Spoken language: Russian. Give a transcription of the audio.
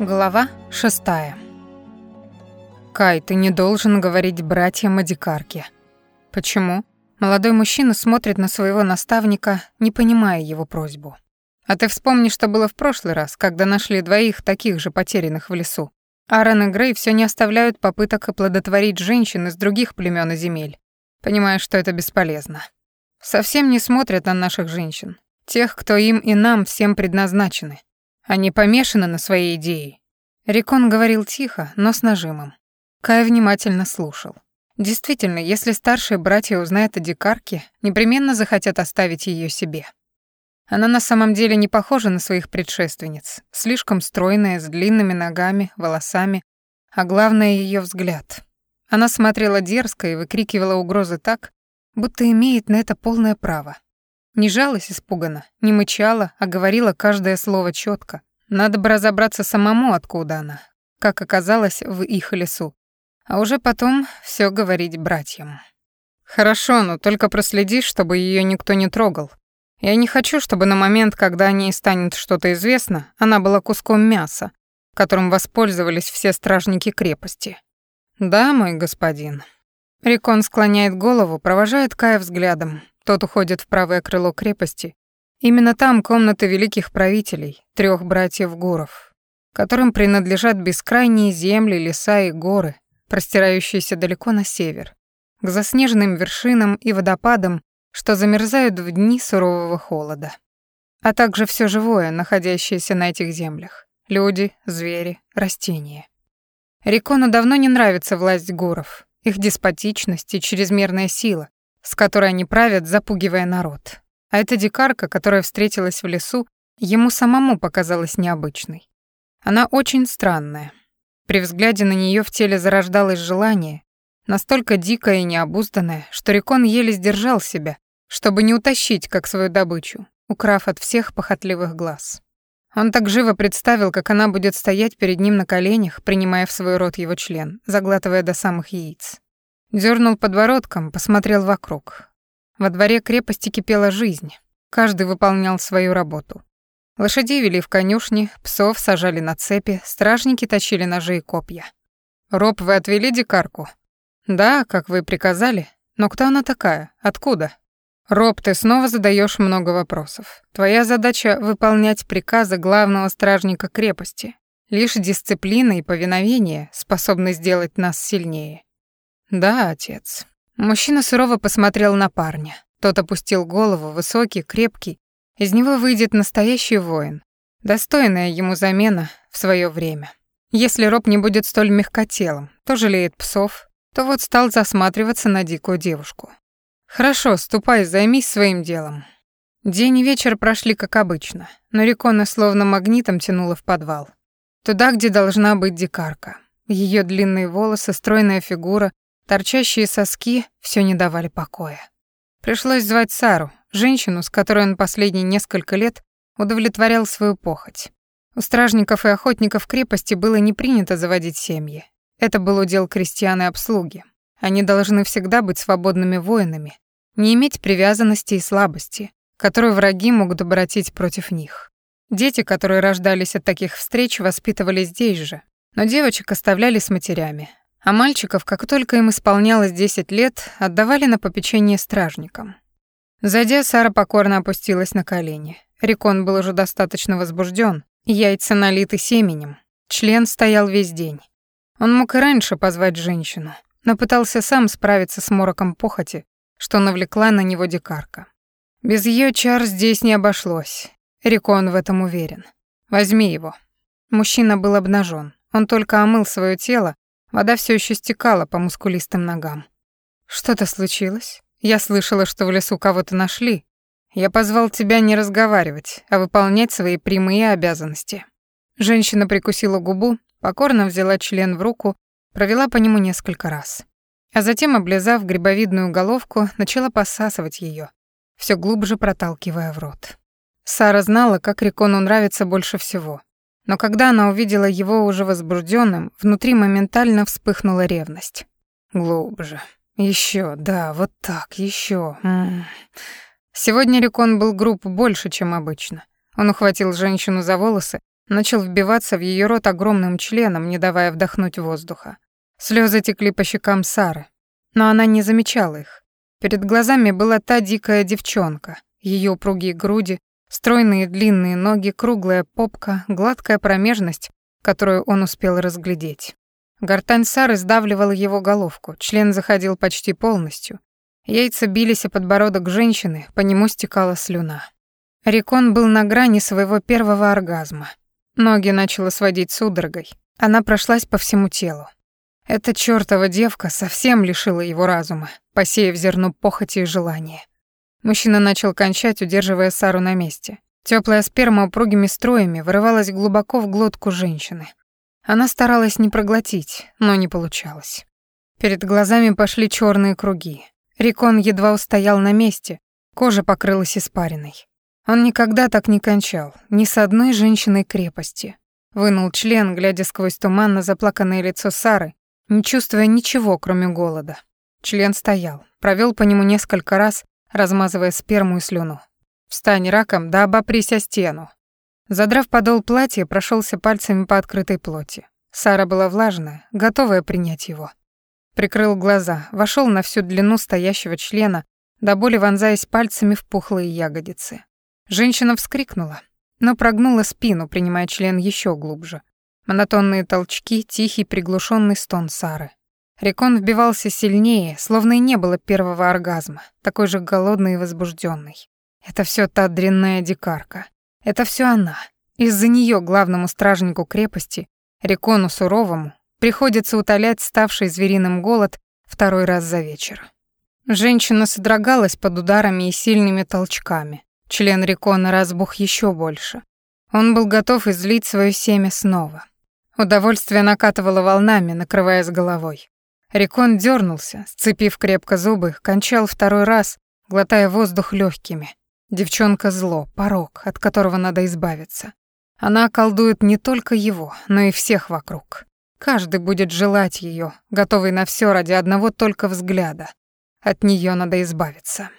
Глава шестая. «Кай, ты не должен говорить братьям о дикарке». «Почему?» Молодой мужчина смотрит на своего наставника, не понимая его просьбу. «А ты вспомни, что было в прошлый раз, когда нашли двоих таких же потерянных в лесу. Аарон и Грей все не оставляют попыток оплодотворить женщин из других племен и земель, понимая, что это бесполезно. Совсем не смотрят на наших женщин, тех, кто им и нам всем предназначены. Они помешаны на своей идее. Рикон говорил тихо, но с нажимом. Кай внимательно слушал. Действительно, если старшие братья узнают о дикарке, непременно захотят оставить ее себе. Она на самом деле не похожа на своих предшественниц, слишком стройная, с длинными ногами, волосами, а главное ее взгляд. Она смотрела дерзко и выкрикивала угрозы так, будто имеет на это полное право. Не жалась испуганно, не мычала, а говорила каждое слово четко. Надо бы разобраться самому, откуда она, как оказалось в их лесу. А уже потом все говорить братьям. Хорошо, но только проследи, чтобы ее никто не трогал. Я не хочу, чтобы на момент, когда о ней станет что-то известно, она была куском мяса, которым воспользовались все стражники крепости. Да, мой господин. Рикон склоняет голову, провожает Кая взглядом, тот уходит в правое крыло крепости. Именно там комнаты великих правителей, трех братьев Гуров, которым принадлежат бескрайние земли, леса и горы, простирающиеся далеко на север, к заснеженным вершинам и водопадам, что замерзают в дни сурового холода. А также все живое, находящееся на этих землях. Люди, звери, растения. Рикону давно не нравится власть гуров, их деспотичность и чрезмерная сила, с которой они правят, запугивая народ. А эта дикарка, которая встретилась в лесу, ему самому показалась необычной. Она очень странная. При взгляде на нее в теле зарождалось желание, настолько дикое и необузданное, что Рикон еле сдержал себя, чтобы не утащить как свою добычу, украв от всех похотливых глаз. Он так живо представил, как она будет стоять перед ним на коленях, принимая в свой рот его член, заглатывая до самых яиц. Дёрнул подбородком, посмотрел вокруг. Во дворе крепости кипела жизнь. Каждый выполнял свою работу. Лошадей вели в конюшни, псов сажали на цепи, стражники точили ножи и копья. «Роб, вы отвели дикарку?» «Да, как вы приказали. Но кто она такая? Откуда?» «Роб, ты снова задаешь много вопросов. Твоя задача — выполнять приказы главного стражника крепости. Лишь дисциплина и повиновение способны сделать нас сильнее. «Да, отец». Мужчина сурово посмотрел на парня. Тот опустил голову, высокий, крепкий. Из него выйдет настоящий воин. Достойная ему замена в свое время. Если Роб не будет столь мягкотелым, то жалеет псов, то вот стал засматриваться на дикую девушку. «Хорошо, ступай, займись своим делом». День и вечер прошли как обычно, но Рикона словно магнитом тянула в подвал. Туда, где должна быть дикарка. Ее длинные волосы, стройная фигура, Торчащие соски все не давали покоя. Пришлось звать Сару, женщину, с которой он последние несколько лет удовлетворял свою похоть. У стражников и охотников крепости было не принято заводить семьи. Это был удел крестьян и обслуги. Они должны всегда быть свободными воинами, не иметь привязанности и слабости, которую враги могут обратить против них. Дети, которые рождались от таких встреч, воспитывались здесь же, но девочек оставляли с матерями, а мальчиков, как только им исполнялось 10 лет, отдавали на попечение стражникам. Зайдя, Сара покорно опустилась на колени. Рикон был уже достаточно возбужден, яйца налиты семенем, член стоял весь день. Он мог и раньше позвать женщину, но пытался сам справиться с мороком похоти, что навлекла на него дикарка. Без ее чар здесь не обошлось. Рикон в этом уверен. Возьми его. Мужчина был обнажен. Он только омыл свое тело, Вода все еще стекала по мускулистым ногам. Что-то случилось? Я слышала, что в лесу кого-то нашли. Я позвал тебя не разговаривать, а выполнять свои прямые обязанности. Женщина прикусила губу, покорно взяла член в руку, провела по нему несколько раз. А затем, облизав грибовидную головку, начала посасывать ее, все глубже проталкивая в рот. Сара знала, как Рикону нравится больше всего. Но когда она увидела его уже возбужденным, внутри моментально вспыхнула ревность. Глубже. Еще, да, вот так, еще. Сегодня Рикон был груб больше, чем обычно. Он ухватил женщину за волосы, начал вбиваться в ее рот огромным членом, не давая вдохнуть воздуха. Слезы текли по щекам Сары, но она не замечала их. Перед глазами была та дикая девчонка, ее упругие груди, стройные длинные ноги, круглая попка, гладкая промежность, которую он успел разглядеть. Гортань Сары сдавливала его головку, член заходил почти полностью. Яйца бились о подбородок женщины, по нему стекала слюна. Рикон был на грани своего первого оргазма. Ноги начала сводить судорогой. Она прошлась по всему телу. Эта чёртова девка совсем лишила его разума, посеяв зерно похоти и желания. Мужчина начал кончать, удерживая Сару на месте. Теплая сперма упругими строями вырывалась глубоко в глотку женщины. Она старалась не проглотить, но не получалось. Перед глазами пошли черные круги. Рикон едва устоял на месте, кожа покрылась испариной. Он никогда так не кончал, ни с одной женщиной крепости. Вынул член, глядя сквозь туман на заплаканное лицо Сары, не чувствуя ничего, кроме голода. Член стоял, провел по нему несколько раз, размазывая сперму и слюну. «Встань раком, да обопрись о стену». Задрав подол платья, прошелся пальцами по открытой плоти. Сара была влажная, готовая принять его. Прикрыл глаза, вошел на всю длину стоящего члена, до боли вонзаясь пальцами в пухлые ягодицы. Женщина вскрикнула, но прогнула спину, принимая член еще глубже. Монотонные толчки, тихий приглушенный стон Сары. Рекон вбивался сильнее, словно и не было первого оргазма, такой же голодный и возбужденный. Это все та дрянная дикарка. Это все она. Из-за нее главному стражнику крепости, Рекону суровому, приходится утолять ставший звериным голод второй раз за вечер. Женщина содрогалась под ударами и сильными толчками. Член Рекона разбух еще больше. Он был готов излить свое семя снова. Удовольствие накатывало волнами, накрывая с головой. Рекон дернулся, сцепив крепко зубы, кончал второй раз, глотая воздух легкими. Девчонка зло, порог, от которого надо избавиться. Она колдует не только его, но и всех вокруг. Каждый будет желать ее, готовый на все ради одного только взгляда. От нее надо избавиться.